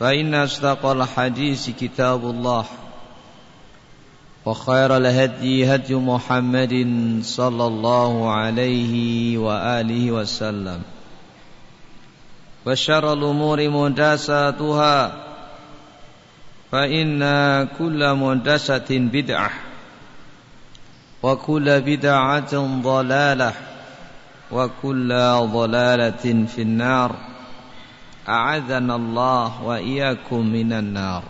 فإن أصدق الحديث كتاب الله وخير الهدي هدي محمد صلى الله عليه وآله وسلم وشر الأمور مهدساتها فإن كل مهدسة بدعة وكل بدعة ضلالة وكل ضلالة في النار أعاذنا الله وإياكم من النار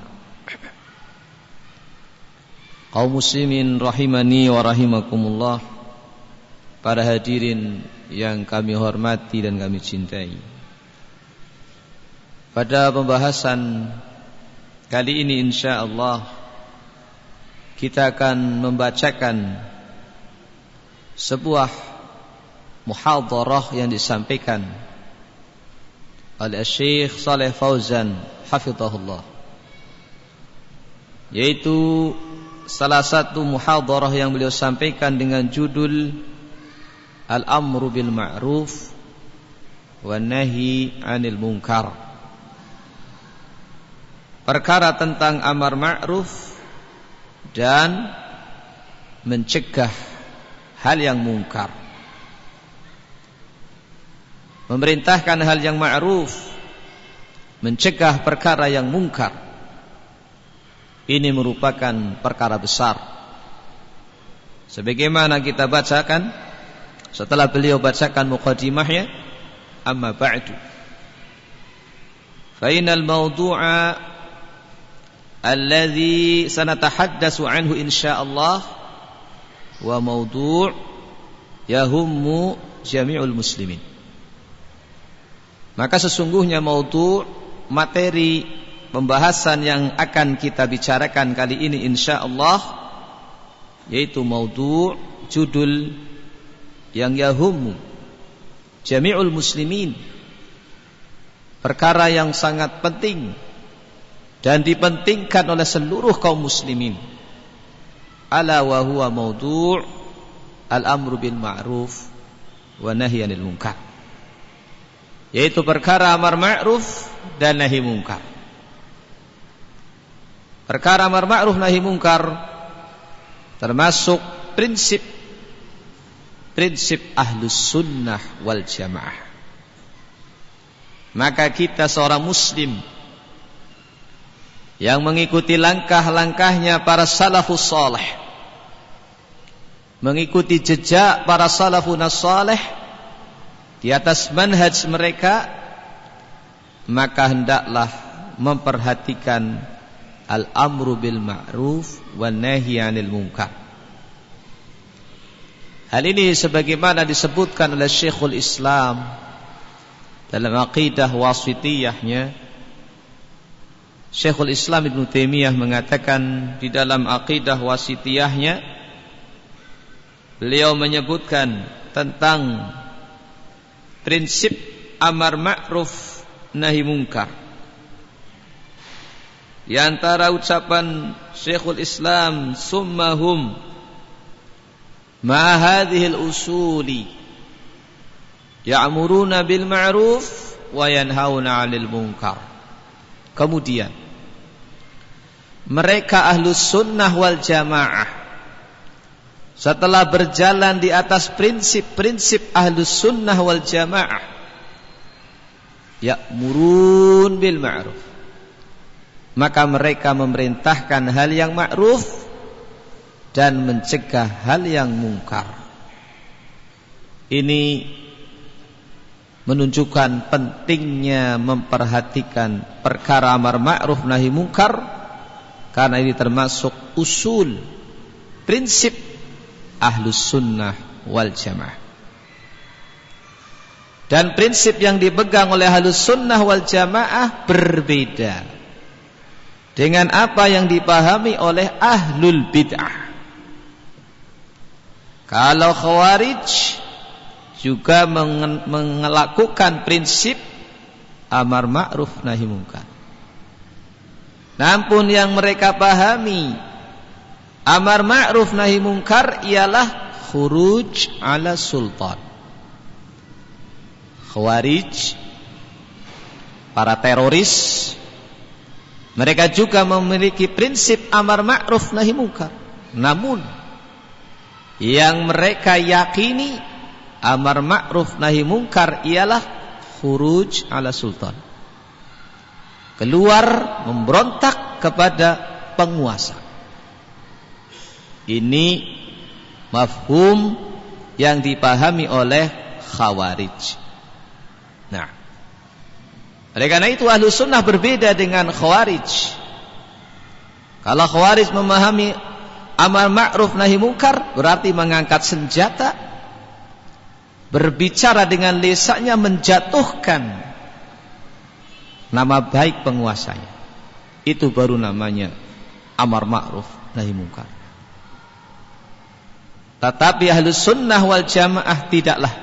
Kaum muslimin rahimani wa rahimakumullah Para hadirin yang kami hormati dan kami cintai Pada pembahasan kali ini insya Allah Kita akan membacakan Sebuah muhadarah yang disampaikan oleh Syekh Saleh Fauzan hafizahullah. Yaitu salah satu muhadarah yang beliau sampaikan dengan judul Al-amru bil ma'ruf wa nahi 'anil munkar. Perkara tentang amar ma'ruf dan mencegah hal yang mungkar memerintahkan hal yang ma'ruf mencegah perkara yang mungkar. Ini merupakan perkara besar. Sebagaimana kita bacakan setelah beliau bacakan muqaddimahnya amma ba'du. Fa inal mawdu'a alladhi sanatahaddasu anhu insyaallah wa mawdu' yahummu jami'ul muslimin maka sesungguhnya mautu materi pembahasan yang akan kita bicarakan kali ini insya Allah yaitu mautu judul yang yahum jami'ul muslimin perkara yang sangat penting dan dipentingkan oleh seluruh kaum muslimin. Ala wa huwa maudu' al-amru bil ma'ruf wa nahyanil munkar yaitu perkara amar ma'ruf dan nahi mungkar. Perkara amar ma'ruf nahi mungkar termasuk prinsip prinsip ahlus sunnah wal jamaah. Maka kita seorang muslim yang mengikuti langkah-langkahnya para salafus salih mengikuti jejak para salafun salih di atas manhaj mereka maka hendaklah memperhatikan al-amru bil ma'ruf wan nahi 'anil munkar. Hal ini sebagaimana disebutkan oleh Syekhul Islam dalam aqidah wasitiyahnya Syekhul Islam Ibn Taimiyah mengatakan di dalam aqidah wasitiyahnya beliau menyebutkan tentang prinsip amar ma'ruf nahi mungkar. di antara ucapan Syekhul Islam summahum ma hadhihi al-usuli ya'muruna bil ma'ruf wa yanhauna 'anil munkar. Kemudian mereka ahlus sunnah wal jamaah setelah berjalan di atas prinsip-prinsip ahlus sunnah wal jamaah ya'murun bil ma'ruf maka mereka memerintahkan hal yang ma'ruf dan mencegah hal yang mungkar. Ini menunjukkan pentingnya memperhatikan perkara amar ma'ruf nahi mungkar karena ini termasuk usul prinsip ahlus sunnah wal jamaah. Dan prinsip yang dipegang oleh ahlus sunnah wal jamaah berbeda dengan apa yang dipahami oleh ahlul bid'ah. Kalau khawarij juga melakukan prinsip amar ma'ruf nahi mungkar. Namun yang mereka pahami amar ma'ruf nahi mungkar ialah khuruj ala sultan. Khawarij para teroris mereka juga memiliki prinsip amar ma'ruf nahi munkar. Namun yang mereka yakini amar ma'ruf nahi munkar ialah khuruj ala sultan. Keluar memberontak kepada penguasa. Ini mafhum yang dipahami oleh khawarij. Nah, oleh karena itu ahlu sunnah berbeda dengan khawarij. Kalau khawarij memahami amal ma'ruf nahi mungkar berarti mengangkat senjata berbicara dengan lesaknya menjatuhkan nama baik penguasanya. Itu baru namanya amar ma'ruf nahi mungkar. Tetapi ahlu sunnah wal jamaah tidaklah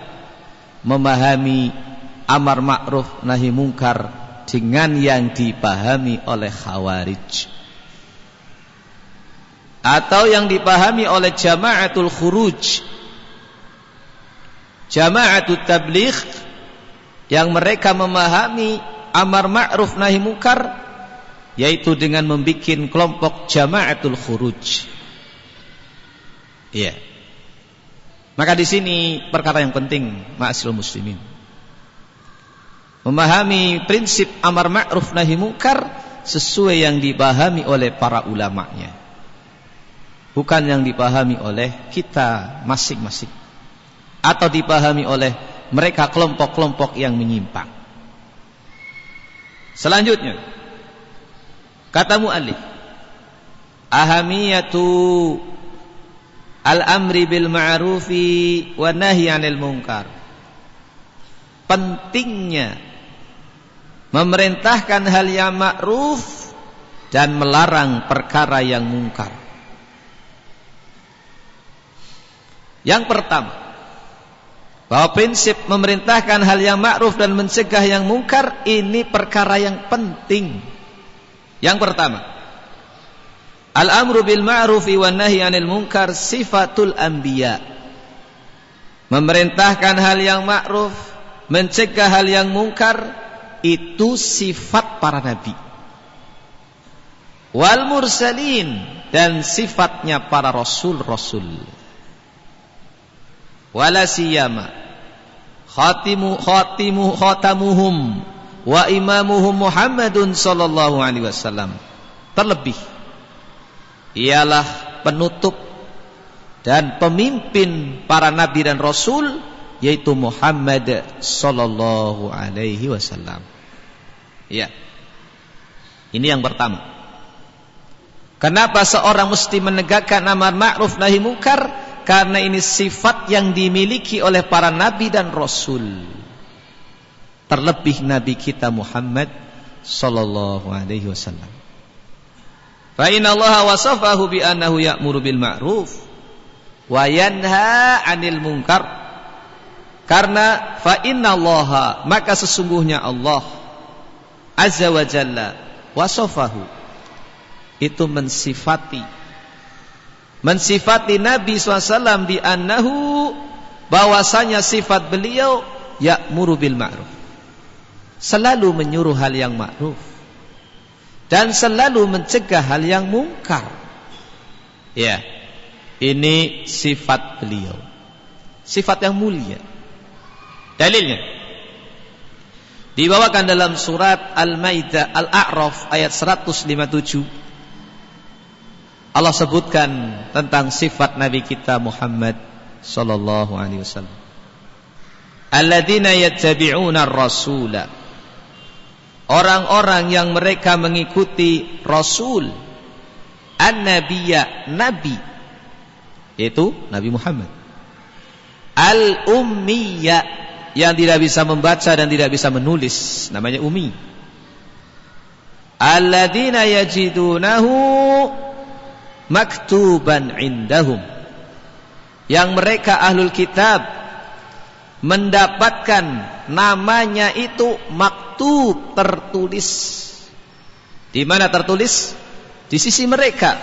memahami amar ma'ruf nahi mungkar dengan yang dipahami oleh khawarij. Atau yang dipahami oleh jamaatul khuruj. Jamaatul tabligh yang mereka memahami amar ma'ruf nahi mungkar yaitu dengan membuat kelompok jamaatul khuruj. Iya maka di sini perkara yang penting ma'asyiral muslimin. Memahami prinsip amar ma'ruf nahi mungkar sesuai yang dipahami oleh para ulamanya. Bukan yang dipahami oleh kita masing-masing. Atau dipahami oleh mereka kelompok-kelompok yang menyimpang. Selanjutnya kata muallif ahamiyatu al-amri bil ma'rufi wa nahyi 'anil munkar pentingnya memerintahkan hal yang ma'ruf dan melarang perkara yang mungkar. Yang pertama, bahwa prinsip memerintahkan hal yang ma'ruf dan mencegah yang mungkar ini perkara yang penting. Yang pertama, al-amru bil ma'rufi wan nahyi 'anil munkar sifatul anbiya. Memerintahkan hal yang ma'ruf, mencegah hal yang mungkar itu sifat para nabi. Wal mursalin dan sifatnya para rasul-rasul. Wala siyama khatimu khatimu khatamuhum wa imamuhum Muhammadun sallallahu alaihi wasallam. Terlebih ialah penutup dan pemimpin para nabi dan rasul yaitu Muhammad sallallahu alaihi wasallam. Ya. Ini yang pertama. Kenapa seorang mesti menegakkan amar ma'ruf nahi munkar? Karena ini sifat yang dimiliki oleh para nabi dan rasul. Terlebih nabi kita Muhammad sallallahu alaihi wasallam. Fa inna Allah wasafahu bi annahu ya'muru bil ma'ruf wa yanha 'anil munkar. Karena fa inna Allah maka sesungguhnya Allah Azza wa Jalla wasofahu itu mensifati. Mensifati Nabi SAW di annahu bahwasanya sifat beliau ya'muru bil ma'ruf. Selalu menyuruh hal yang ma'ruf dan selalu mencegah hal yang mungkar. Ya ini sifat beliau. Sifat yang mulia. Dalilnya. Dibawakan dalam surat Al-Maidah Al-A'raf ayat 157 Allah sebutkan tentang sifat Nabi kita Muhammad sallallahu alaihi wasallam. Alladzina yattabi'una ar-rasula. Orang-orang yang mereka mengikuti Rasul An-Nabiyya Nabi yaitu Nabi Muhammad. Al-Ummiyya yang tidak bisa membaca dan tidak bisa menulis namanya Ummi Alladzina yajidunahu maktuban indahum. Yang mereka ahlul kitab mendapatkan namanya itu maktub tertulis. Di mana tertulis? Di sisi mereka.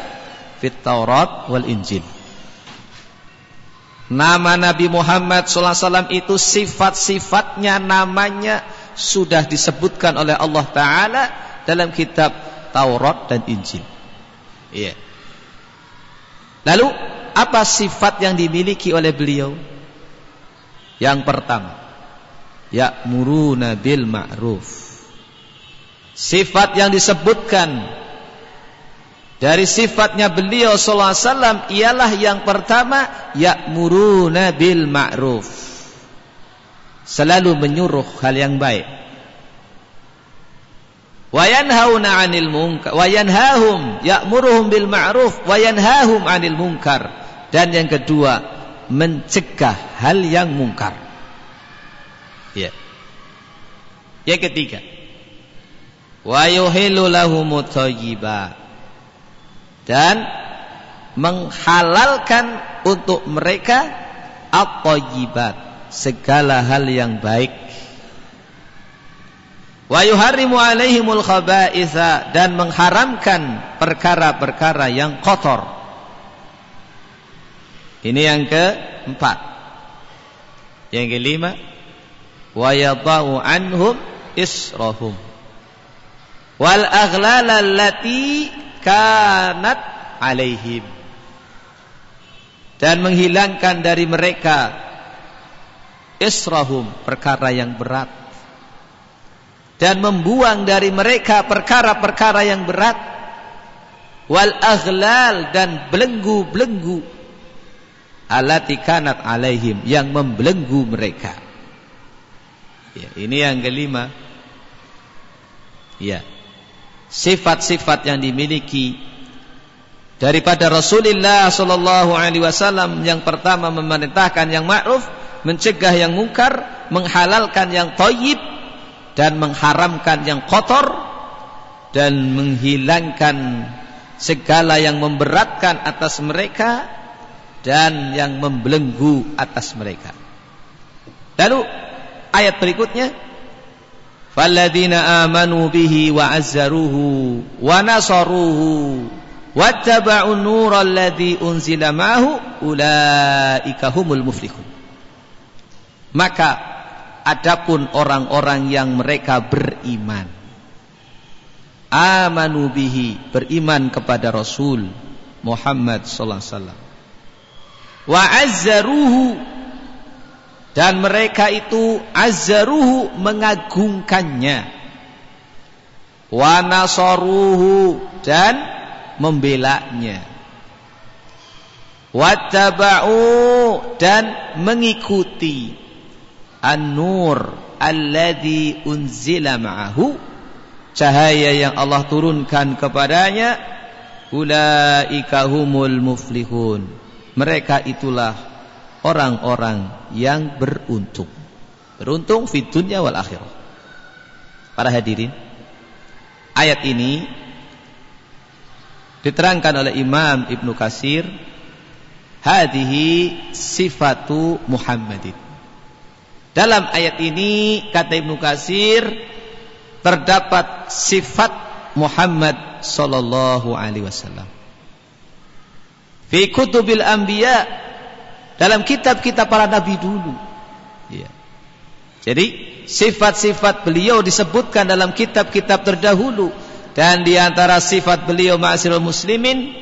Fit Taurat wal Injil. Nama Nabi Muhammad SAW itu sifat-sifatnya namanya sudah disebutkan oleh Allah Taala dalam kitab Taurat dan Injil. Iya. Lalu apa sifat yang dimiliki oleh beliau? Yang pertama, ya'muruna bil ma'ruf. Sifat yang disebutkan dari sifatnya beliau sallallahu alaihi wasallam ialah yang pertama ya'muruna bil ma'ruf. Selalu menyuruh hal yang baik wa yanhauna 'anil munkar wa yanhahum ya'muruhum bil ma'ruf wa yanhahum 'anil munkar dan yang kedua mencegah hal yang mungkar. Ya. Yang ketiga. Wa yuhillu dan menghalalkan untuk mereka at-thayyibat segala hal yang baik. Wa yuharrimu alaihimul khaba'itha dan mengharamkan perkara-perkara yang kotor. Ini yang keempat. Yang kelima, wa yadau anhum israhum. Wal aghlal allati kanat alaihim. Dan menghilangkan dari mereka israhum perkara yang berat. Dan membuang dari mereka perkara-perkara yang berat. Wal aghlal dan belenggu-belenggu alati kanat alaihim yang membelenggu mereka. Ya, ini yang kelima. Ya. Sifat-sifat yang dimiliki daripada Rasulullah sallallahu alaihi wasallam yang pertama memerintahkan yang ma'ruf mencegah yang mungkar menghalalkan yang thayyib dan mengharamkan yang kotor dan menghilangkan segala yang memberatkan atas mereka dan yang membelenggu atas mereka. Lalu ayat berikutnya Falladzina amanu bihi wa azzaruhu wa nasaruhu wattaba'un nura alladhi unzila ma'hu ulaika humul muflihun. Maka Adapun orang-orang yang mereka beriman amanu bihi beriman kepada Rasul Muhammad sallallahu alaihi wasallam wa azzaruhu dan mereka itu azzaruhu mengagungkannya. Wa nasaruhu dan membelanya wattaba'u. Dan mengikuti. An-Nur alladhi unzila ma'ahu. Cahaya yang Allah turunkan kepadanya. Ulaika humul muflihun mereka itulah orang-orang yang beruntung. Beruntung dunia wal akhirah. Para hadirin ayat ini diterangkan oleh Imam Ibnu Kasir hadhihi sifatu Muhammadin. Dalam ayat ini kata Ibnu Kasir terdapat sifat Muhammad sallallahu alaihi wasallam. Fi kutubil anbiya dalam kitab-kitab para nabi dulu. Ya. Jadi sifat-sifat beliau disebutkan dalam kitab-kitab terdahulu dan di antara sifat beliau ma'asyiral muslimin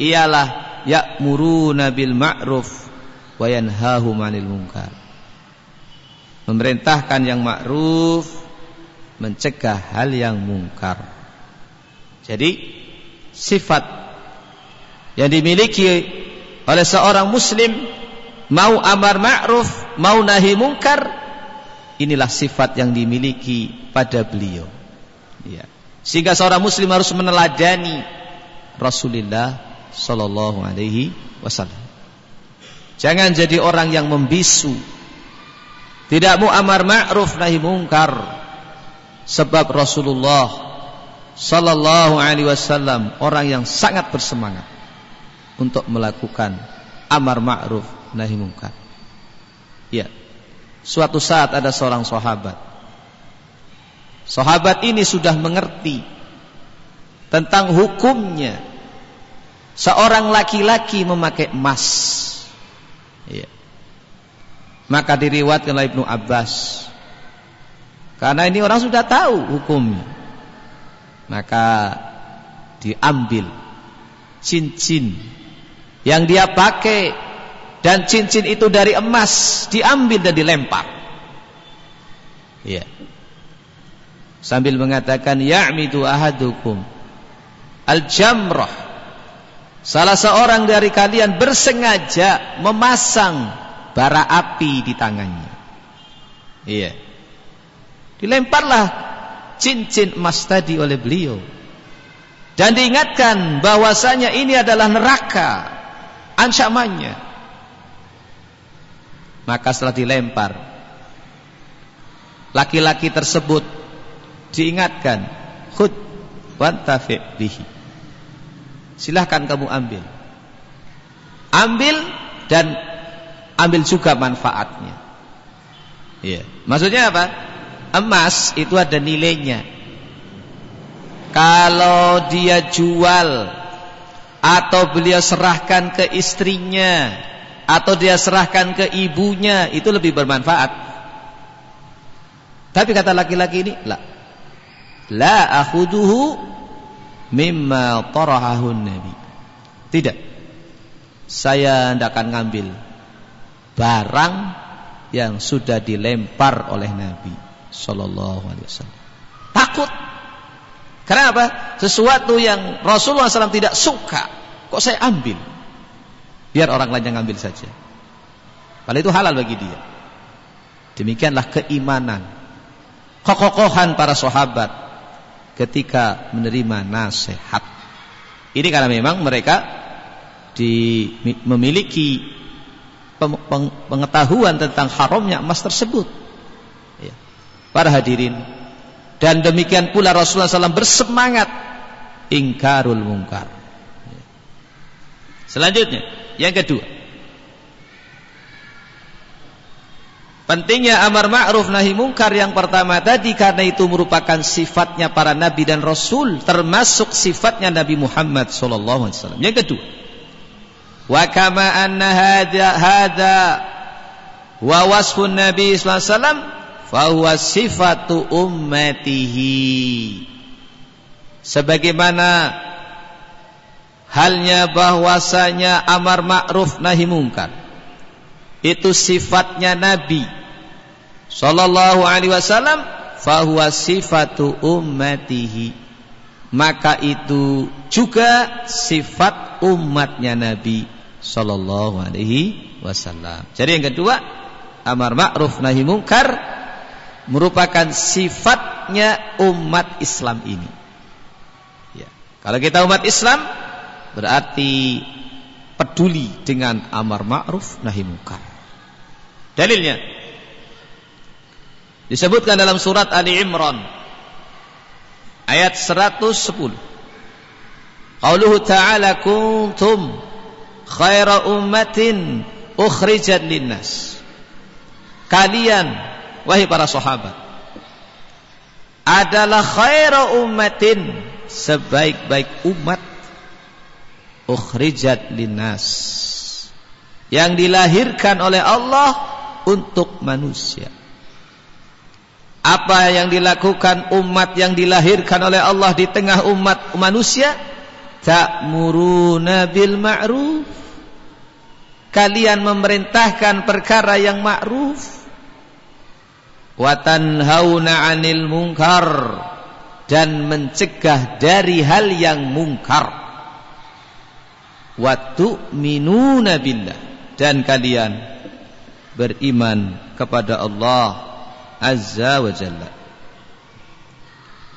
ialah ya'muruna bil ma'ruf wa yanhahum 'anil munkar. Memerintahkan yang ma'ruf, mencegah hal yang mungkar. Jadi sifat yang dimiliki oleh seorang muslim mau amar ma'ruf, mau nahi mungkar inilah sifat yang dimiliki pada beliau. Ya. Sehingga seorang muslim harus meneladani Rasulullah sallallahu alaihi wasallam. Jangan jadi orang yang membisu. Tidak mau amar ma'ruf nahi mungkar. Sebab Rasulullah sallallahu alaihi wasallam orang yang sangat bersemangat untuk melakukan amar ma'ruf nahi munkar. Ya. Suatu saat ada seorang sahabat. Sahabat ini sudah mengerti tentang hukumnya seorang laki-laki memakai emas. Ya. Maka diriwatkan oleh Ibnu Abbas. Karena ini orang sudah tahu hukumnya. Maka diambil cincin yang dia pakai dan cincin itu dari emas diambil dan dilempar. Ya. Sambil mengatakan ya'midu ahadukum al-jamrah. Salah seorang dari kalian bersengaja memasang bara api di tangannya. Iya. Dilemparlah cincin emas tadi oleh beliau. Dan diingatkan bahwasanya ini adalah neraka ancamannya. Maka setelah dilempar, laki-laki tersebut diingatkan, khud wantafi bihi. Silahkan kamu ambil. Ambil dan ambil juga manfaatnya. Iya. Maksudnya apa? Emas itu ada nilainya. Kalau dia jual atau beliau serahkan ke istrinya atau dia serahkan ke ibunya itu lebih bermanfaat. Tapi kata laki-laki ini, la. La akhuduhu mimma tarahahun nabi. Tidak. Saya tidak akan ngambil barang yang sudah dilempar oleh Nabi sallallahu alaihi wasallam. Takut karena apa? Sesuatu yang Rasulullah SAW tidak suka, kok saya ambil? Biar orang lain yang ambil saja. Padahal itu halal bagi dia. Demikianlah keimanan, kekokohan para sahabat ketika menerima nasihat. Ini karena memang mereka di, memiliki pengetahuan tentang haramnya emas tersebut. Ya. Para hadirin dan demikian pula Rasulullah SAW bersemangat ingkarul mungkar. Selanjutnya, yang kedua. Pentingnya amar ma'ruf nahi mungkar yang pertama tadi karena itu merupakan sifatnya para nabi dan rasul termasuk sifatnya Nabi Muhammad wasallam. Yang kedua, wa kama anna hadza hadza wa wasfun nabi sallallahu alaihi fahuwa sifatu ummatihi. Sebagaimana halnya bahwasanya amar ma'ruf nahi mungkar. Itu sifatnya nabi sallallahu alaihi wasallam fahuwa sifatu ummatihi. Maka itu juga sifat umatnya nabi sallallahu alaihi wasallam. Jadi yang kedua amar ma'ruf nahi mungkar merupakan sifatnya umat Islam ini. Ya. Kalau kita umat Islam berarti peduli dengan amar ma'ruf nahi munkar. Dalilnya disebutkan dalam surat Ali Imran ayat 110. Qauluhu ta'ala kuntum khaira ummatin ukhrijat linnas. Kalian wahai para sahabat adalah khairu ummatin sebaik-baik umat ukhrijat linnas yang dilahirkan oleh Allah untuk manusia. Apa yang dilakukan umat yang dilahirkan oleh Allah di tengah umat manusia? Ta'muruna bil ma'ruf. Kalian memerintahkan perkara yang ma'ruf. Wa tanhauna 'anil munkar dan mencegah dari hal yang mungkar. Wa tu'minuna billah dan kalian beriman kepada Allah Azza wa Jalla.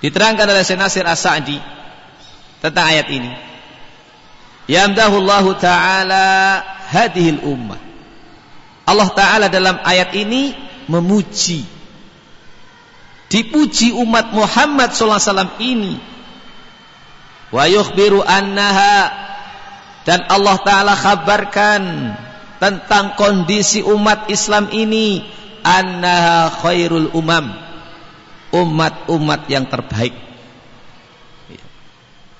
Diterangkan oleh Syekh Nasir As-Sa'di tentang ayat ini. Yamdahullahu taala hadhil ummah. Allah taala dalam ayat ini memuji dipuji umat Muhammad sallallahu alaihi wasallam ini. Wa yukhbiru annaha. Dan Allah taala kabarkan tentang kondisi umat Islam ini. Annaha khairul umam. Umat-umat yang terbaik.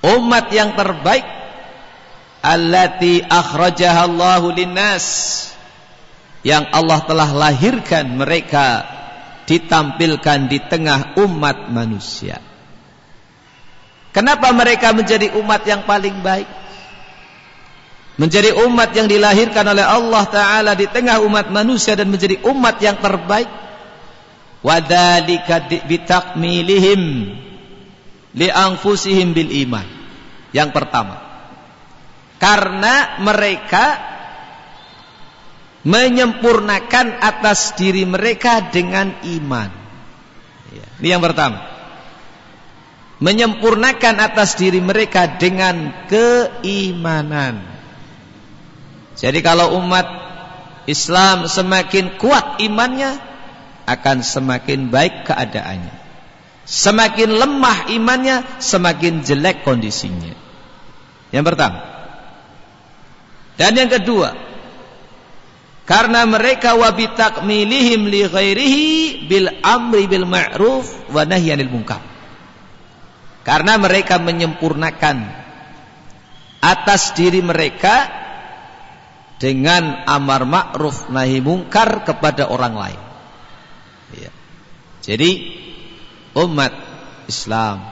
Umat yang terbaik. Allati akhrajaha Allahu linnas. Yang Allah telah lahirkan mereka ditampilkan di tengah umat manusia. Kenapa mereka menjadi umat yang paling baik? Menjadi umat yang dilahirkan oleh Allah taala di tengah umat manusia dan menjadi umat yang terbaik? Wadzalika bitakmilihim li anfusihim bil iman. Yang pertama karena mereka menyempurnakan atas diri mereka dengan iman ini yang pertama menyempurnakan atas diri mereka dengan keimanan jadi kalau umat Islam semakin kuat imannya akan semakin baik keadaannya. Semakin lemah imannya, semakin jelek kondisinya. Yang pertama. Dan yang kedua, karena mereka wabitakmilihim li ghairihi bil amri bil ma'ruf wa nahyanil munkar. Karena mereka menyempurnakan atas diri mereka dengan amar ma'ruf nahi mungkar kepada orang lain. Ya. Jadi umat Islam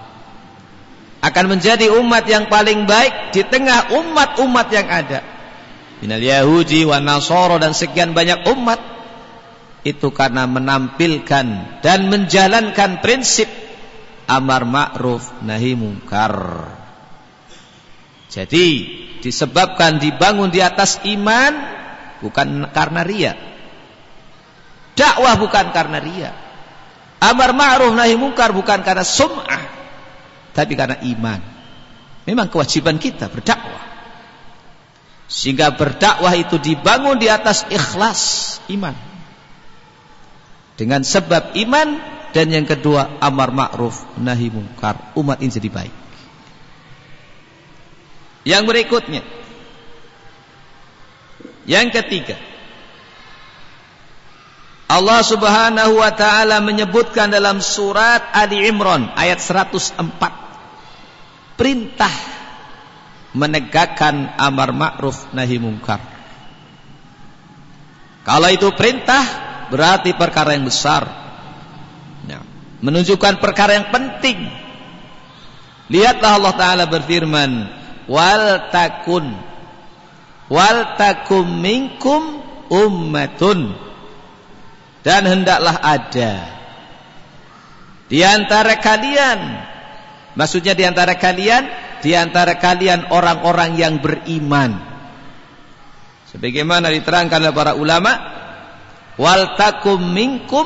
akan menjadi umat yang paling baik di tengah umat-umat yang ada. Minal Yahudi wa Nasoro dan sekian banyak umat itu karena menampilkan dan menjalankan prinsip amar ma'ruf nahi mungkar. Jadi disebabkan dibangun di atas iman bukan karena ria. Dakwah bukan karena ria. Amar ma'ruf nahi mungkar bukan karena sum'ah tapi karena iman. Memang kewajiban kita berdakwah. Sehingga berdakwah itu dibangun di atas ikhlas iman. Dengan sebab iman dan yang kedua amar ma'ruf nahi mungkar, umat ini jadi baik. Yang berikutnya Yang ketiga Allah subhanahu wa ta'ala menyebutkan dalam surat Ali Imran ayat 104 Perintah menegakkan amar ma'ruf nahi mungkar. Kalau itu perintah berarti perkara yang besar. Ya, Menunjukkan perkara yang penting. Lihatlah Allah Ta'ala berfirman wal takun wal takum minkum ummatun. Dan hendaklah ada di antara kalian maksudnya di antara kalian di antara kalian orang-orang yang beriman sebagaimana diterangkan oleh para ulama wal takum minkum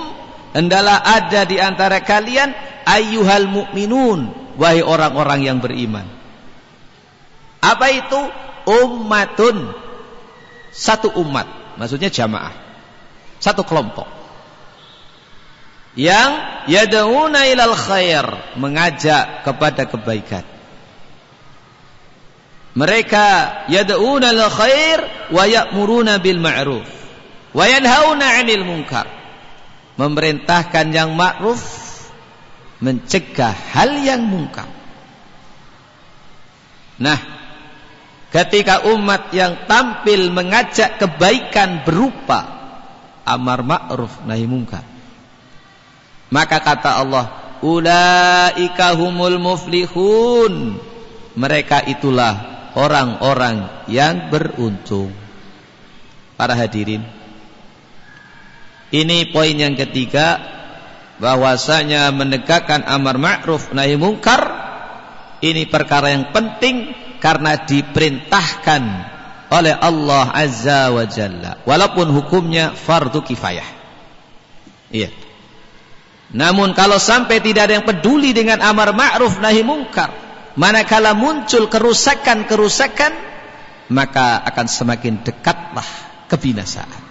hendaklah ada di antara kalian ayyuhal mu'minun wahai orang-orang yang beriman apa itu? Ummatun. Satu umat. Maksudnya jamaah. Satu kelompok. Yang yad'una ilal khair. Mengajak kepada kebaikan. Mereka yad'una ilal khair wa ya'muruna bil ma'ruf wa yanhauna 'anil munkar. Memerintahkan yang ma'ruf, mencegah hal yang mungkar. Nah, ketika umat yang tampil mengajak kebaikan berupa amar ma'ruf nahi munkar. Maka kata Allah, ulaika humul muflihun. Mereka itulah orang-orang yang beruntung. Para hadirin, ini poin yang ketiga bahwasanya menegakkan amar ma'ruf nahi mungkar ini perkara yang penting karena diperintahkan oleh Allah Azza wa Jalla walaupun hukumnya fardu kifayah. Iya. Namun kalau sampai tidak ada yang peduli dengan amar ma'ruf nahi mungkar, manakala muncul kerusakan-kerusakan, maka akan semakin dekatlah kebinasaan.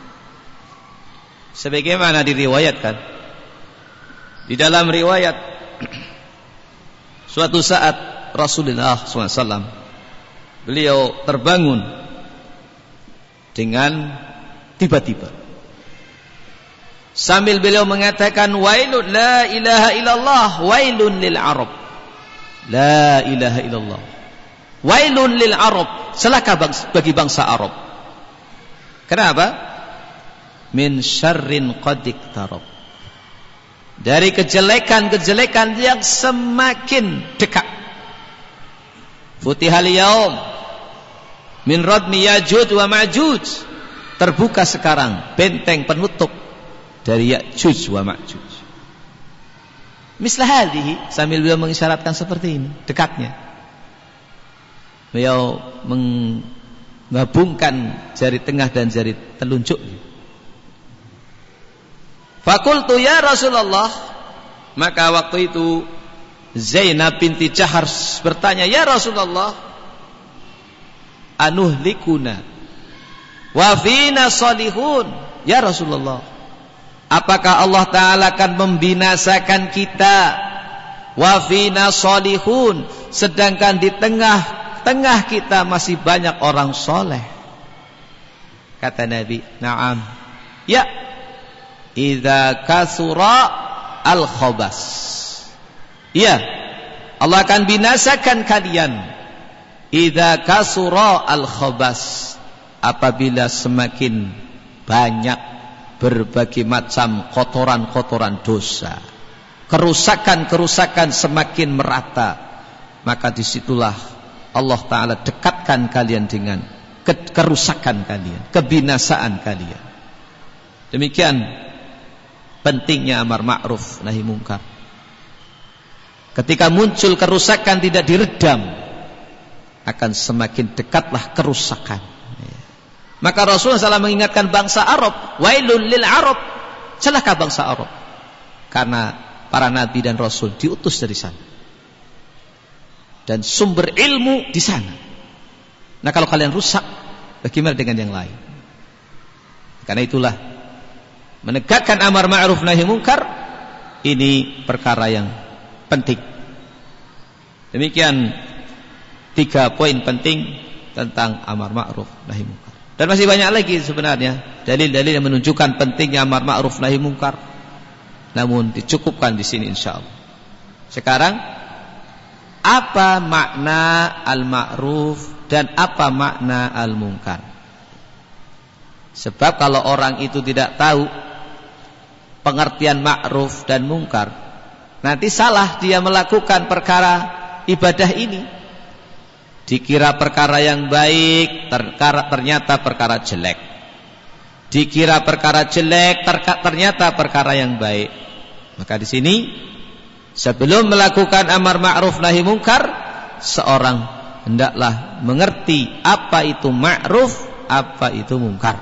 Sebagaimana diriwayatkan di dalam riwayat suatu saat Rasulullah SAW beliau terbangun dengan tiba-tiba sambil beliau mengatakan wailun la ilaha illallah wailun lil arab. La ilaha illallah. Wailun lil arab celaka bagi bangsa Arab? Kenapa? Min syarrin qad iktarab. Dari kejelekan-kejelekan yang semakin dekat. Futihal yaum. Min radmi yajuj wa majuj terbuka sekarang benteng penutup dari Ya'juj wa Ma'juj. Mislah sambil beliau mengisyaratkan seperti ini dekatnya. Beliau menggabungkan jari tengah dan jari telunjuk. Fakultu ya Rasulullah Maka waktu itu Zainab binti Jahar bertanya Ya Rasulullah Anuhlikuna Wafina salihun? Ya Rasulullah Apakah Allah Ta'ala akan membinasakan kita? Wafina salihun. Sedangkan di tengah-tengah kita masih banyak orang soleh. Kata Nabi Naam. Ya. Idza kasura al khabas iya Allah akan binasakan kalian. Idza kasura al khabas apabila semakin banyak berbagai macam kotoran-kotoran dosa kerusakan-kerusakan semakin merata maka di situlah Allah Ta'ala dekatkan kalian dengan kerusakan kalian kebinasaan kalian demikian pentingnya amar ma'ruf nahi mungkar. Ketika muncul kerusakan tidak diredam, akan semakin dekatlah kerusakan. Maka Rasulullah SAW mengingatkan bangsa Arab, wailul lil Arab, celaka bangsa Arab. Karena para nabi dan rasul diutus dari sana. Dan sumber ilmu di sana. Nah kalau kalian rusak, bagaimana dengan yang lain? Karena itulah menegakkan amar ma'ruf nahi mungkar ini perkara yang penting. Demikian tiga poin penting tentang amar ma'ruf nahi mungkar. Dan masih banyak lagi sebenarnya dalil-dalil yang menunjukkan pentingnya amar ma'ruf nahi mungkar. Namun dicukupkan di sini insyaallah. Sekarang apa makna al-ma'ruf dan apa makna al-mungkar? Sebab kalau orang itu tidak tahu pengertian ma'ruf dan mungkar nanti salah dia melakukan perkara ibadah ini dikira perkara yang baik ternyata perkara jelek. Dikira perkara jelek ternyata perkara yang baik. Maka di sini sebelum melakukan amar ma'ruf nahi mungkar seorang hendaklah mengerti apa itu ma'ruf apa itu mungkar.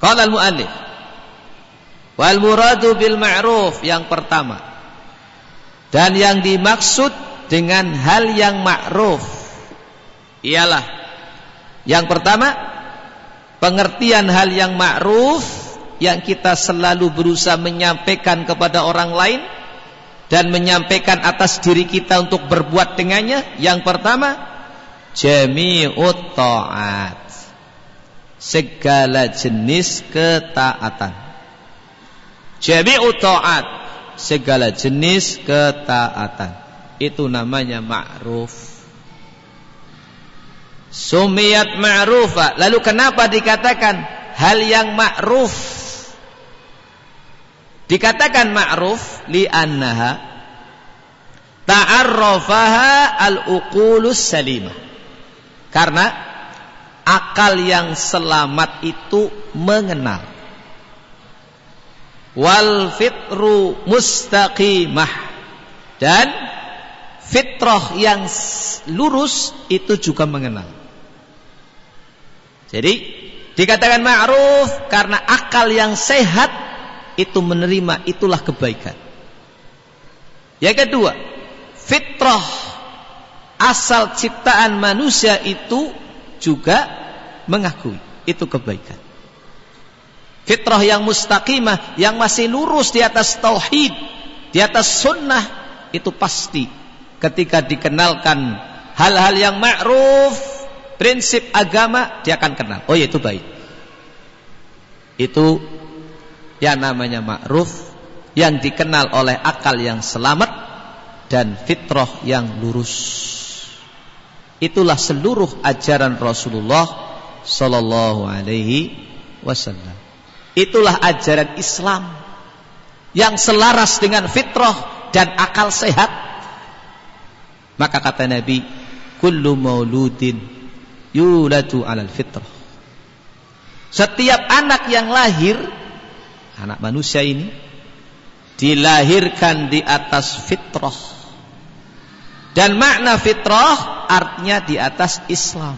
Qala al-muallif Wal muradu bil ma'ruf yang pertama. Dan yang dimaksud dengan hal yang ma'ruf ialah yang pertama pengertian hal yang ma'ruf yang kita selalu berusaha menyampaikan kepada orang lain dan menyampaikan atas diri kita untuk berbuat dengannya. Yang pertama, jami'ut ta'at. Segala jenis ketaatan. Jami'u ta'at segala jenis ketaatan. Itu namanya ma'ruf. Sumiyat ma'rufa. Lalu kenapa dikatakan hal yang ma'ruf? Dikatakan ma'ruf li'annaha ta'arrafaha al-uqulus salimah. Karena akal yang selamat itu mengenal. Wal fitru mustaqimah. Dan fitrah yang lurus itu juga mengenal. Jadi dikatakan ma'ruf karena akal yang sehat itu menerima itulah kebaikan. Yang kedua, fitrah asal ciptaan manusia itu juga mengakui itu kebaikan. Fitrah yang mustaqimah, yang masih lurus di atas tauhid, di atas sunnah, itu pasti ketika dikenalkan hal-hal yang ma'ruf prinsip agama dia akan kenal. Oh ya itu baik. Itu yang namanya ma'ruf yang dikenal oleh akal yang selamat dan fitrah yang lurus. Itulah seluruh ajaran Rasulullah sallallahu alaihi wasallam. Itulah ajaran Islam yang selaras dengan fitrah dan akal sehat. Maka kata Nabi, kullu mauludin yulatu alal fitrah. Setiap anak yang lahir, anak manusia ini dilahirkan di atas fitrah. Dan makna fitrah artinya di atas Islam.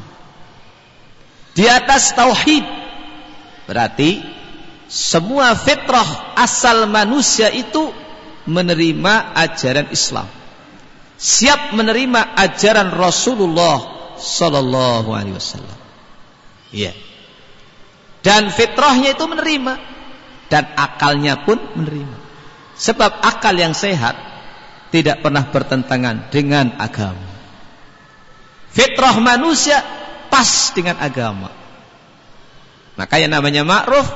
Di atas tauhid. Berarti semua fitrah asal manusia itu menerima ajaran Islam. Siap menerima ajaran Rasulullah sallallahu alaihi wasallam. Iya. Dan fitrahnya itu menerima dan akalnya pun menerima. Sebab akal yang sehat tidak pernah bertentangan dengan agama. Fitrah manusia pas dengan agama. Maka yang namanya ma'ruf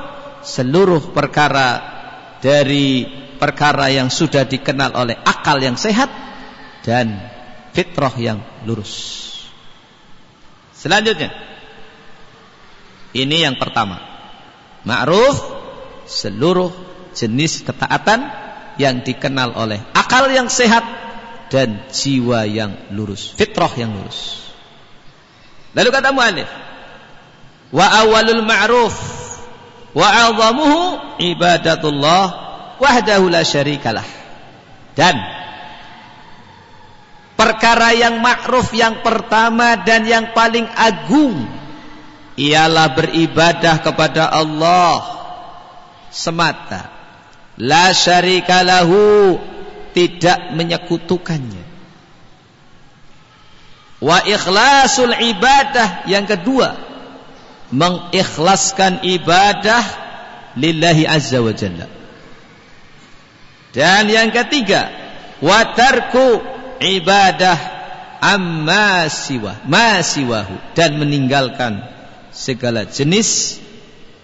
seluruh perkara dari perkara yang sudah dikenal oleh akal yang sehat dan fitrah yang lurus. Selanjutnya. Ini yang pertama. Ma'ruf Seluruh jenis ketaatan Yang dikenal oleh akal yang sehat Dan jiwa yang lurus Fitrah yang lurus. Lalu kata mu'alif Wa awalul ma'ruf Wa azamuhu ibadatullah Wahdahu la syarikalah. Dan Perkara yang ma'ruf yang pertama dan yang paling agung ialah beribadah kepada Allah semata. La syarika lahu tidak menyekutukannya. Wa ikhlasul ibadah yang kedua mengikhlaskan ibadah lillahi azza wa jalla. Dan yang ketiga wa tarku ibadah amma siwa ma dan meninggalkan segala jenis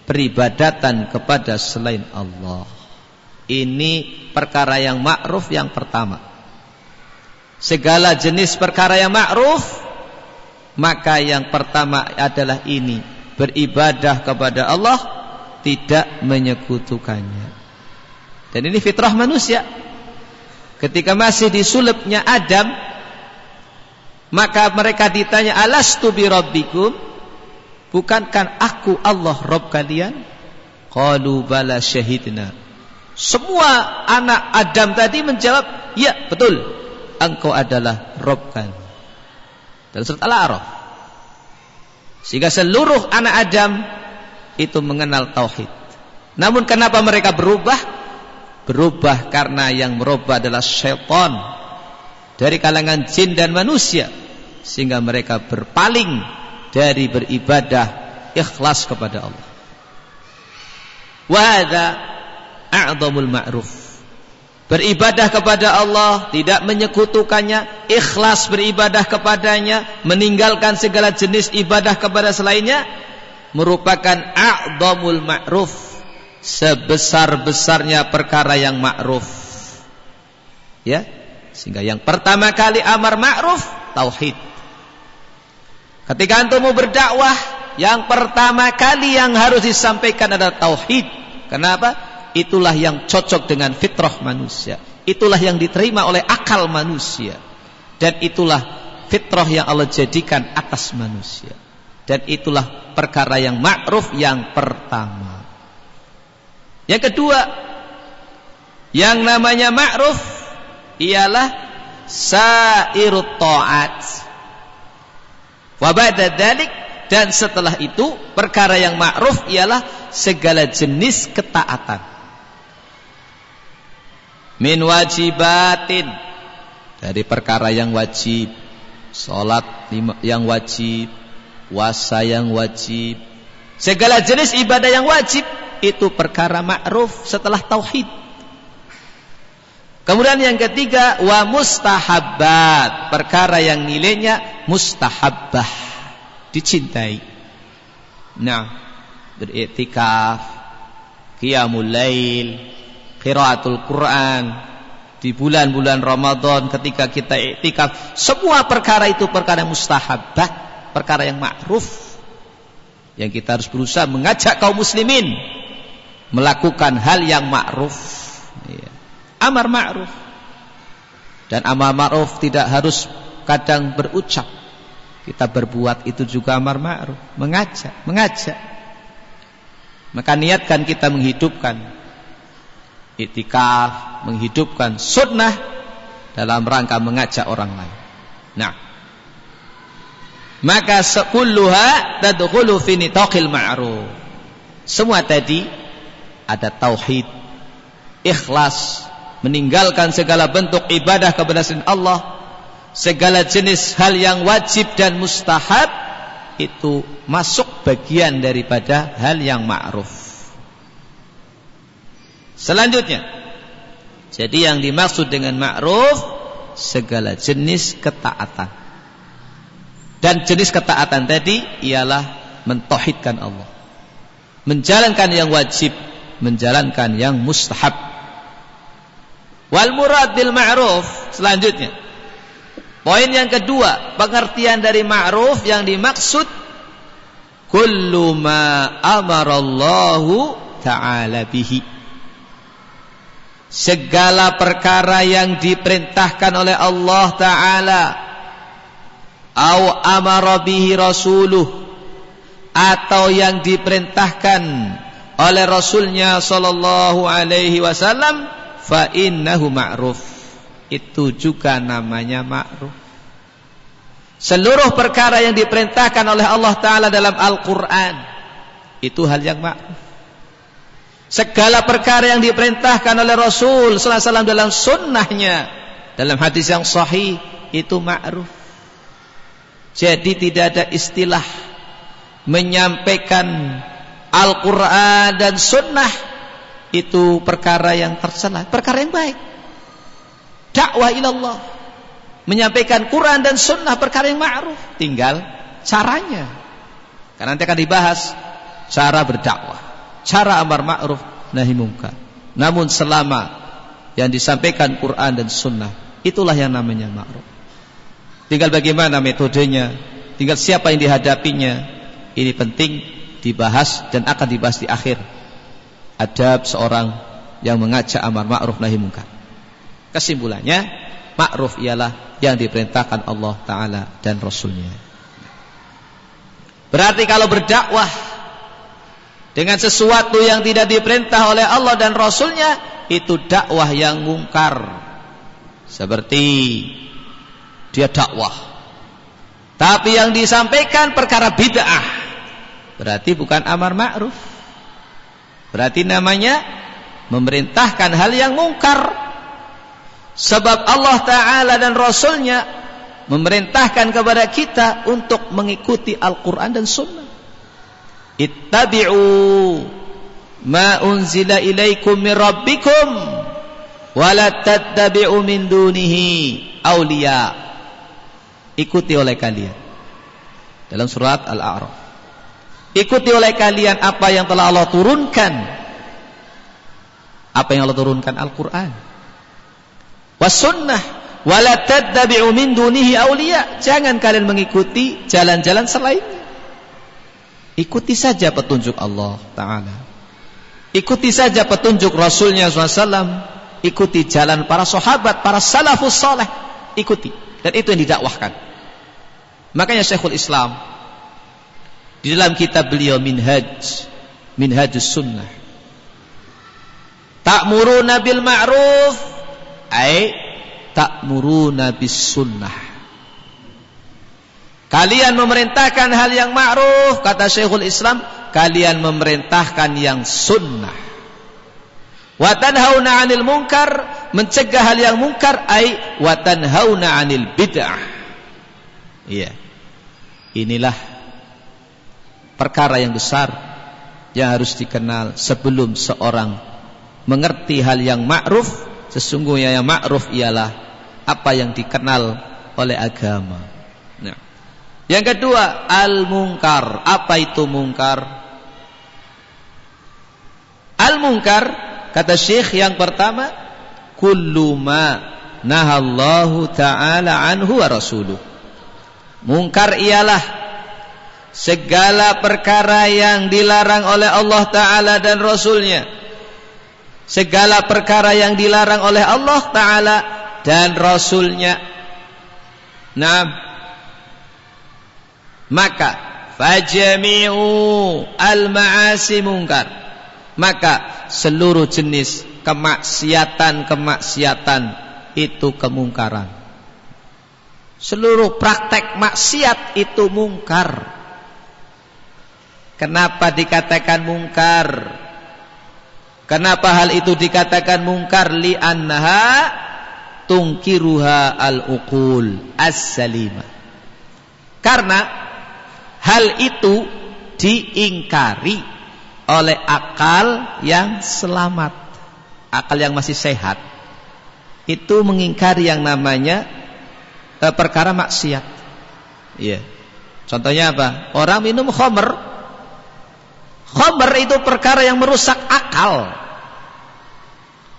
peribadatan kepada selain Allah. Ini perkara yang ma'ruf yang pertama. Segala jenis perkara yang ma'ruf maka yang pertama adalah ini beribadah kepada Allah tidak menyekutukannya. Dan ini fitrah manusia Ketika masih di sulapnya Adam, maka mereka ditanya, "Alastu bi rabbikum?" Bukankah aku Allah Rabb kalian? Qalu bala syahidna. Semua anak Adam tadi menjawab, "Ya, betul. Engkau adalah Rabb kami." Dalam surat Al-A'raf. Sehingga seluruh anak Adam itu mengenal tauhid. Namun kenapa mereka berubah? Berubah karena yang merubah adalah syaitan dari kalangan jin dan manusia sehingga mereka berpaling dari beribadah ikhlas kepada Allah. Wa hadza a'dhamul ma'ruf. Beribadah kepada Allah, tidak menyekutukannya, ikhlas beribadah kepadanya, meninggalkan segala jenis ibadah kepada selainnya merupakan a'dhamul ma'ruf sebesar-besarnya perkara yang ma'ruf. Ya. Sehingga yang pertama kali amar ma'ruf tauhid. Ketika antum berdakwah, yang pertama kali yang harus disampaikan adalah tauhid. Kenapa? Itulah yang cocok dengan fitrah manusia. Itulah yang diterima oleh akal manusia. Dan itulah fitrah yang Allah jadikan atas manusia. Dan itulah perkara yang ma'ruf yang pertama. Yang kedua, yang namanya ma'ruf ialah sairut ta'at Wa ba'da dan setelah itu perkara yang ma'ruf ialah segala jenis ketaatan. Min wajibatin dari perkara yang wajib, salat yang wajib, puasa yang wajib, segala jenis ibadah yang wajib itu perkara ma'ruf setelah tauhid. Kemudian yang ketiga wa mustahabbat, perkara yang nilainya mustahabbah, dicintai. Nah, beriktikaf, qiyamul lail, qiraatul Quran di bulan-bulan Ramadan ketika kita iktikaf, semua perkara itu perkara mustahabbah, perkara yang ma'ruf. Yang kita harus berusaha mengajak kaum muslimin melakukan hal yang ma'ruf. Ya amar ma'ruf. Dan amar ma'ruf tidak harus kadang berucap. Kita berbuat itu juga amar ma'ruf, mengajak, mengajak. Maka niatkan kita menghidupkan itikaf, menghidupkan sunnah dalam rangka mengajak orang lain. Nah, maka sekulluha tadkhulu fi nitaqil ma'ruf. Semua tadi ada tauhid, ikhlas, meninggalkan segala bentuk ibadah kepada selain Allah, segala jenis hal yang wajib dan mustahab itu masuk bagian daripada hal yang ma'ruf. Selanjutnya, jadi yang dimaksud dengan ma'ruf segala jenis ketaatan. Dan jenis ketaatan tadi ialah mentauhidkan Allah. Menjalankan yang wajib, menjalankan yang mustahab. Wal murad bil ma'ruf selanjutnya. Poin yang kedua, pengertian dari ma'ruf yang dimaksud kullu ma amarallahu ta'ala bihi. Segala perkara yang diperintahkan oleh Allah taala au amara bihi rasuluh atau yang diperintahkan oleh rasulnya sallallahu alaihi wasallam fa innahu ma'ruf. Itu juga namanya ma'ruf. Seluruh perkara yang diperintahkan oleh Allah taala dalam Al-Qur'an itu hal yang ma'ruf. Segala perkara yang diperintahkan oleh Rasul sallallahu alaihi wasallam dalam sunnahnya dalam hadis yang sahih itu ma'ruf. Jadi tidak ada istilah menyampaikan Al-Quran dan Sunnah itu perkara yang tercela, perkara yang baik. Dakwah ilallah. Menyampaikan Quran dan sunnah perkara yang ma'ruf. Tinggal caranya. Karena nanti akan dibahas cara berdakwah. Cara amar ma'ruf nahi mungkar. Namun selama yang disampaikan Quran dan sunnah. Itulah yang namanya ma'ruf. Tinggal bagaimana metodenya. Tinggal siapa yang dihadapinya. Ini penting dibahas dan akan dibahas di akhir adab seorang yang mengajak amar ma'ruf nahi munkar. Kesimpulannya, ma'ruf ialah yang diperintahkan Allah Ta'ala dan Rasulnya. Berarti kalau berdakwah dengan sesuatu yang tidak diperintah oleh Allah dan Rasulnya, itu dakwah yang mungkar. Seperti dia dakwah. Tapi yang disampaikan perkara bid'ah. Berarti bukan amar ma'ruf. Berarti namanya memerintahkan hal yang mungkar. Sebab Allah Ta'ala dan Rasulnya memerintahkan kepada kita untuk mengikuti Al-Quran dan Sunnah. Ittabi'u ma unzila ilaikum min rabbikum wa la tattabi'u min dunihi awliya. Ikuti oleh kalian. Dalam surat Al-A'raf. Ikuti oleh kalian apa yang telah Allah turunkan. Apa yang Allah turunkan Al-Quran. Was sunnah Wala tattabi'u min dunihi awliya. Jangan kalian mengikuti jalan-jalan selainnya. Ikuti saja petunjuk Allah Ta'ala. Ikuti saja petunjuk Rasulnya SAW. Ikuti jalan para sahabat, para salafus soleh. Ikuti. Dan itu yang didakwahkan. Makanya Syekhul Islam di dalam kitab beliau Minhaj Minhajus Sunnah Ta'muruna bil ma'ruf ay ta'muruna bis sunnah. Kalian memerintahkan hal yang ma'ruf kata Syekhul Islam, kalian memerintahkan yang sunnah. Wa tanhauna 'anil munkar, mencegah hal yang mungkar ay wa tanhauna 'anil bid'ah. Iya. Inilah perkara yang besar yang harus dikenal sebelum seorang mengerti hal yang ma'ruf sesungguhnya yang ma'ruf ialah apa yang dikenal oleh agama. Nah. yang kedua al-mungkar apa itu mungkar al-mungkar kata syekh yang pertama kullu ma nahallahu ta'ala anhu wa rasuluh. Mungkar ialah segala perkara yang dilarang oleh Allah Ta'ala dan Rasulnya. Segala perkara yang dilarang oleh Allah Ta'ala dan Rasulnya. Nah maka fajami'u al-ma'asi mungkar maka seluruh jenis kemaksiatan-kemaksiatan itu kemungkaran. Seluruh praktek maksiat itu mungkar Kenapa dikatakan mungkar? Kenapa hal itu dikatakan mungkar? Li'annaha tungkiruha al-uqul as-salimah. Karena hal itu diingkari oleh akal yang selamat. Akal yang masih sehat. Itu mengingkari yang namanya eh, perkara maksiat. Iya. Contohnya apa? Orang minum khamr Khamr itu perkara yang merusak akal.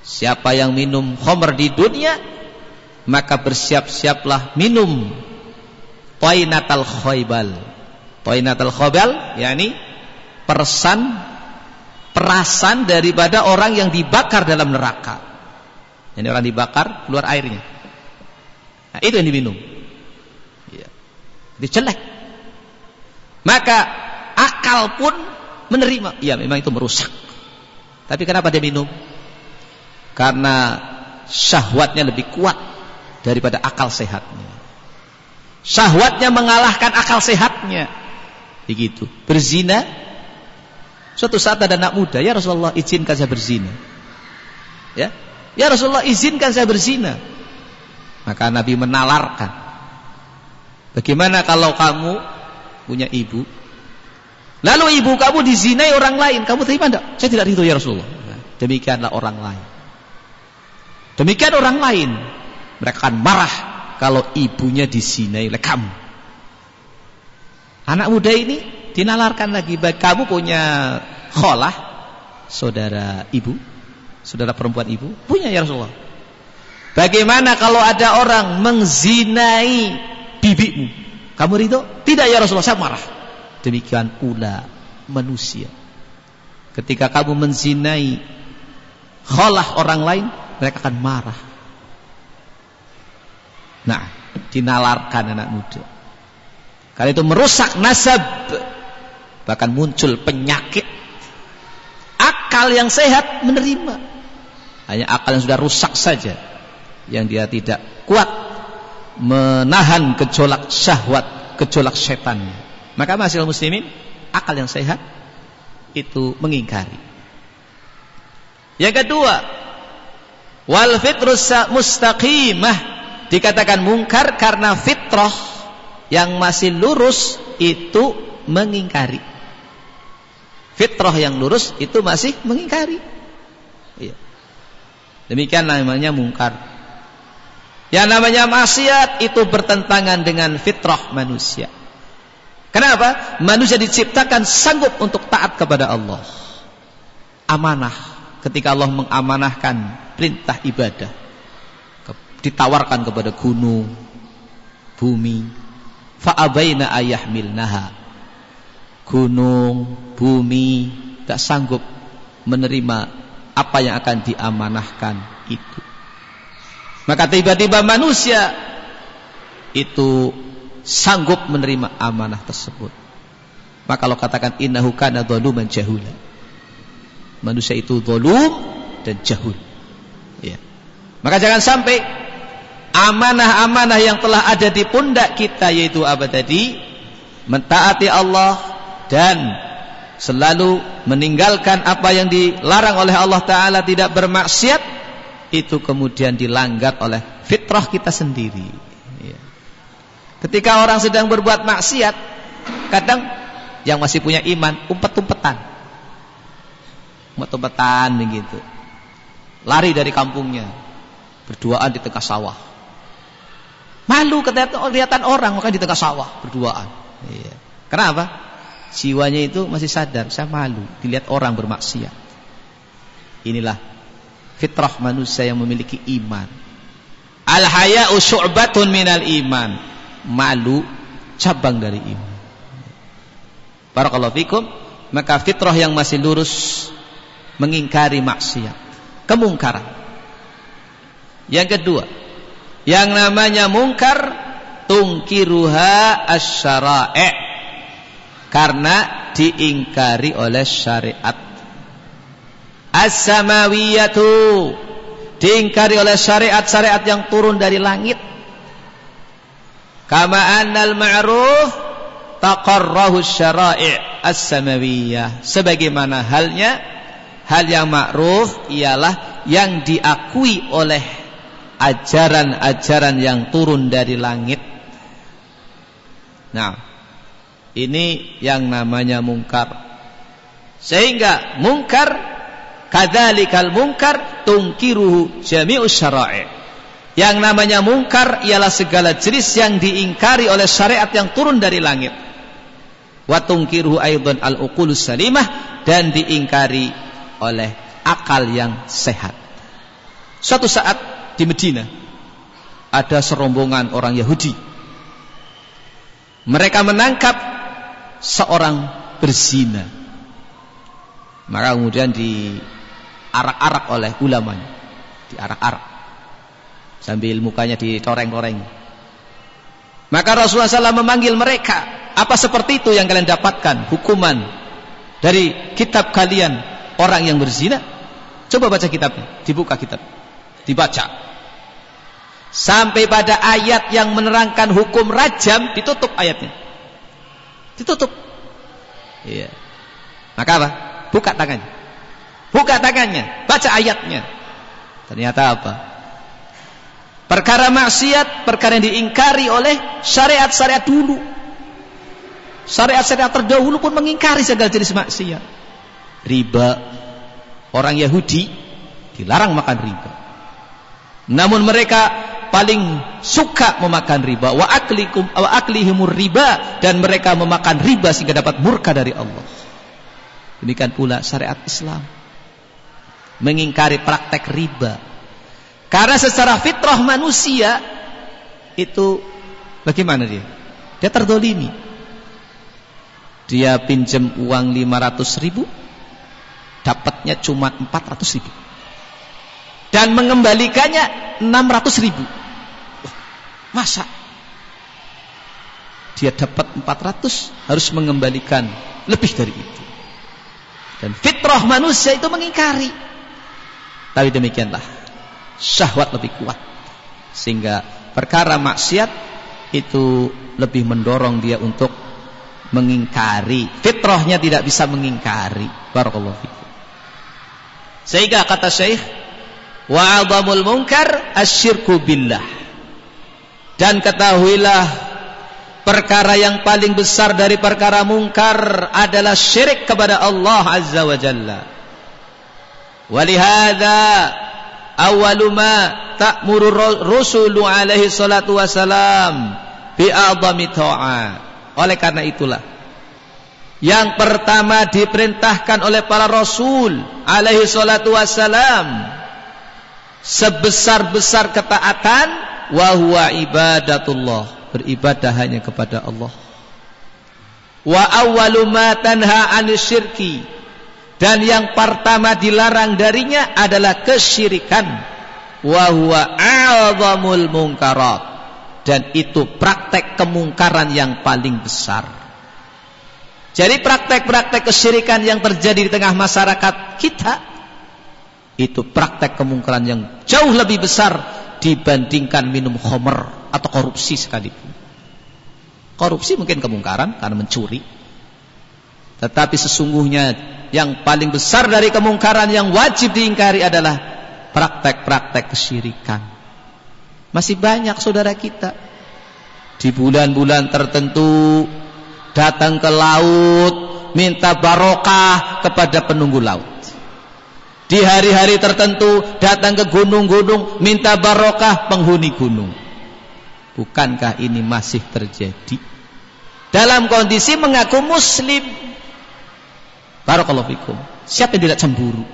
Siapa yang minum khamr di dunia, maka bersiap-siaplah minum Toinatal khoybal. Toinatal khoybal, yakni persan perasan daripada orang yang dibakar dalam neraka. Ini orang dibakar keluar airnya. Nah, itu yang diminum. Ya. Dicelek. Maka akal pun menerima. Iya, memang itu merusak. Tapi kenapa dia minum? Karena syahwatnya lebih kuat daripada akal sehatnya. Syahwatnya mengalahkan akal sehatnya. Begitu. Berzina. Suatu saat ada anak muda, ya Rasulullah izinkan saya berzina. Ya, ya Rasulullah izinkan saya berzina. Maka Nabi menalarkan. Bagaimana kalau kamu punya ibu Lalu ibu kamu dizinai orang lain, kamu terima tidak? Saya tidak ridho ya Rasulullah. Demikianlah orang lain. Demikian orang lain. Mereka akan marah kalau ibunya dizinai oleh kamu. Anak muda ini dinalarkan lagi. Baik kamu punya kholah, saudara ibu, saudara perempuan ibu, punya ya Rasulullah. Bagaimana kalau ada orang mengzinai bibimu? Kamu ridho? Tidak ya Rasulullah, saya marah. Demikian pula manusia. Ketika kamu menzinai kholah orang lain, mereka akan marah. Nah, dinalarkan anak muda. Karena itu merusak nasab. Bahkan muncul penyakit. Akal yang sehat menerima. Hanya akal yang sudah rusak saja. Yang dia tidak kuat menahan gejolak syahwat, gejolak setannya. Maka masih muslimin akal yang sehat itu mengingkari. Yang kedua, wal fitrus mustaqimah dikatakan mungkar karena fitrah yang masih lurus itu mengingkari. Fitrah yang lurus itu masih mengingkari. Iya. Demikian namanya mungkar. Yang namanya maksiat itu bertentangan dengan fitrah manusia. Kenapa? Manusia diciptakan sanggup untuk taat kepada Allah. Amanah. Ketika Allah mengamanahkan perintah ibadah. ditawarkan kepada gunung, bumi. Fa'abaina ayahmilnaha. Gunung, bumi tak sanggup menerima apa yang akan diamanahkan itu. Maka tiba-tiba manusia itu sanggup menerima amanah tersebut. Maka kalau katakan innahu kana dzaluman jahula. Manusia itu zalim dan jahul. Ya. Maka jangan sampai amanah-amanah yang telah ada di pundak kita yaitu apa tadi? Mentaati Allah dan selalu meninggalkan apa yang dilarang oleh Allah taala tidak bermaksiat itu kemudian dilanggar oleh fitrah kita sendiri. Ketika orang sedang berbuat maksiat, kadang yang masih punya iman umpet-umpetan, umpet-umpetan begitu, lari dari kampungnya, berduaan di tengah sawah. Malu kelihatan orang maka di tengah sawah berduaan. Ya. Kenapa? Jiwanya itu masih sadar, saya malu dilihat orang bermaksiat. Inilah fitrah manusia yang memiliki iman. Al haya'u syu'batun minal iman. Malu cabang dari iman. Barakallahu fikum, maka fitrah yang masih lurus mengingkari maksiat, kemungkaran. Yang kedua, yang namanya mungkar tungkiruha asyara'i karena diingkari oleh syariat as-samawiyatu diingkari oleh syariat-syariat yang turun dari langit kama annal ma'ruf taqarrahu syara'i as-samawiyah sebagaimana halnya hal yang ma'ruf ialah yang diakui oleh ajaran-ajaran yang turun dari langit. Nah ini yang namanya mungkar. Sehingga mungkar Kadzalikal munkar tungkiruhu jami'us syara'i. Yang namanya mungkar ialah segala jenis yang diingkari oleh syariat yang turun dari langit. Wa aidan al-uqulus salimah dan diingkari oleh akal yang sehat. Suatu saat di Medina ada serombongan orang Yahudi. Mereka menangkap seorang berzina. Maka kemudian di arak-arak oleh ulamanya diarak-arak sambil mukanya dicoreng-coreng. Maka Rasulullah SAW memanggil mereka. Apa seperti itu yang kalian dapatkan? Hukuman dari kitab kalian orang yang berzina? Coba baca kitabnya. Dibuka kitab. Dibaca. Sampai pada ayat yang menerangkan hukum rajam ditutup ayatnya. Ditutup. Iya. Maka apa? Buka tangannya. Buka tangannya, baca ayatnya. Ternyata apa? Perkara maksiat, perkara yang diingkari oleh syariat-syariat dulu. Syariat-syariat terdahulu pun mengingkari segala jenis maksiat. Riba. Orang Yahudi dilarang makan riba. Namun mereka paling suka memakan riba wa aklikum wa aklihimur riba dan mereka memakan riba sehingga dapat murka dari Allah. Demikian pula syariat Islam mengingkari praktek riba. Karena secara fitrah manusia itu bagaimana dia? Dia terdolimi. Dia pinjam uang 500 ribu, dapatnya cuma 400 ribu. Dan mengembalikannya 600 ribu. Masa? Dia dapat 400 harus mengembalikan lebih dari itu. Dan fitrah manusia itu mengingkari. Tapi demikianlah syahwat lebih kuat sehingga perkara maksiat itu lebih mendorong dia untuk mengingkari. Fitrahnya tidak bisa mengingkari. Barakallahu fikum. Sehingga kata Syekh, wa 'azamul munkar asyirku billah. Dan ketahuilah perkara yang paling besar dari perkara mungkar adalah syirik kepada Allah Azza wa Jalla. Walihada awwalu ma ta'muru rusulu alaihi salatu wasalam bi a'dhami ta'at. Oleh karena itulah yang pertama diperintahkan oleh para rasul alaihi salatu wasalam sebesar-besar ketaatan wa huwa ibadatullah beribadah hanya kepada Allah wa awwalu ma tanha syirki dan yang pertama dilarang darinya adalah kesyirikan wa huwa a'zamul munkarat dan itu praktek kemungkaran yang paling besar jadi praktek-praktek kesyirikan yang terjadi di tengah masyarakat kita itu praktek kemungkaran yang jauh lebih besar dibandingkan minum khamr atau korupsi sekalipun. Korupsi mungkin kemungkaran karena mencuri. Tetapi sesungguhnya yang paling besar dari kemungkaran yang wajib diingkari adalah praktek-praktek kesyirikan. Masih banyak saudara kita di bulan-bulan tertentu datang ke laut minta barokah kepada penunggu laut. Di hari-hari tertentu datang ke gunung-gunung minta barokah penghuni gunung. Bukankah ini masih terjadi? Dalam kondisi mengaku muslim. Barakallahu fikum. Siapa yang tidak cemburu?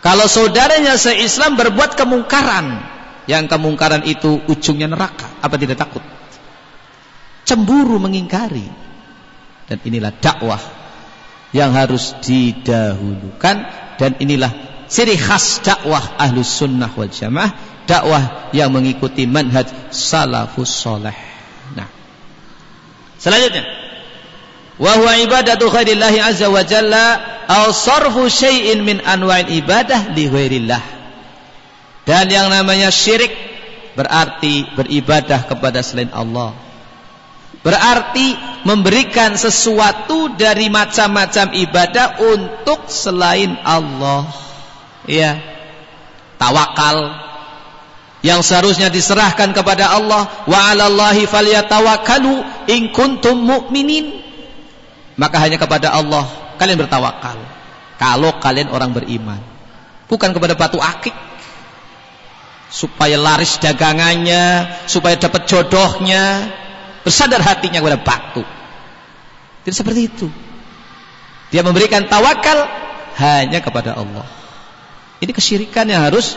Kalau saudaranya se-Islam berbuat kemungkaran, yang kemungkaran itu ujungnya neraka, apa tidak takut? Cemburu mengingkari. Dan inilah dakwah yang harus didahulukan dan inilah ciri khas dakwah ahlus sunnah wal jamaah dakwah yang mengikuti manhaj salafus soleh nah selanjutnya wa huwa ibadatu ghairillahi azza wa jalla aw sarfu syai'in min anwa'il ibadah li ghairillah dan yang namanya syirik berarti beribadah kepada selain Allah Berarti memberikan sesuatu dari macam-macam ibadah untuk selain Allah. Ya. Tawakal yang seharusnya diserahkan kepada Allah wa 'alallahi falyatawakkalu in kuntum mu'minin. Maka hanya kepada Allah kalian bertawakal. Kalau kalian orang beriman. Bukan kepada batu akik supaya laris dagangannya, supaya dapat jodohnya, bersandar hatinya kepada batu. Tidak seperti itu. Dia memberikan tawakal hanya kepada Allah. Ini kesyirikan yang harus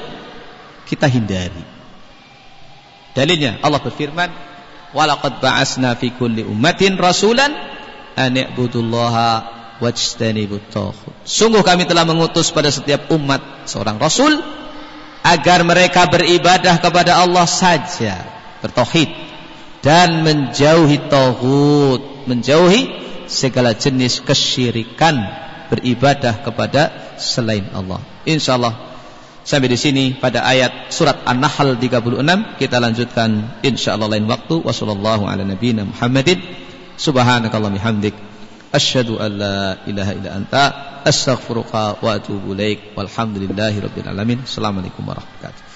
kita hindari. Dalilnya Allah berfirman, "Walaqad ba'asna fi kulli ummatin rasulan an i'budullaha wajtanibut taghut." Sungguh kami telah mengutus pada setiap umat seorang rasul agar mereka beribadah kepada Allah saja, bertauhid dan menjauhi tauhid, menjauhi segala jenis kesyirikan beribadah kepada selain Allah. Insyaallah sampai di sini pada ayat surat An-Nahl 36 kita lanjutkan insyaallah lain waktu. Wassallallahu ala nabiyyina Muhammadin subhanakallahumma hamdik asyhadu an la ilaha illa anta astaghfiruka wa atubu ilaik walhamdulillahi rabbil alamin. Assalamualaikum warahmatullahi wabarakatuh.